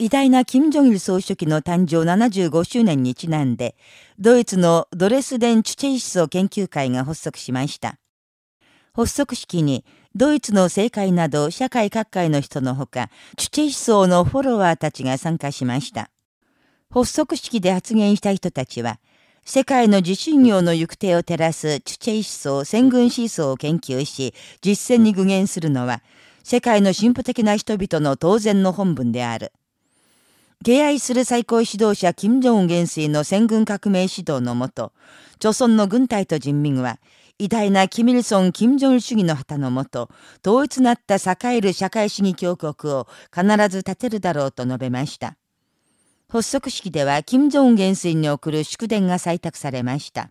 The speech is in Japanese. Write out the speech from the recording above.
偉大な金正日総書記の誕生75周年にちなんで、ドイツのドレスデン・チュチェイ思想研究会が発足しました。発足式に、ドイツの政界など社会各界の人のほか、チュチェイ思想のフォロワーたちが参加しました。発足式で発言した人たちは、世界の自信業の行く手を照らすチュチェイ思想、戦軍思想を研究し、実践に具現するのは、世界の進歩的な人々の当然の本分である。敬愛する最高指導者金正恩元帥の戦軍革命指導のもと、朝鮮の軍隊と人民は、偉大なキミルソン・金正恩主義の旗のもと、統一なった栄える社会主義強国を必ず立てるだろうと述べました。発足式では金正恩元帥に送る祝電が採択されました。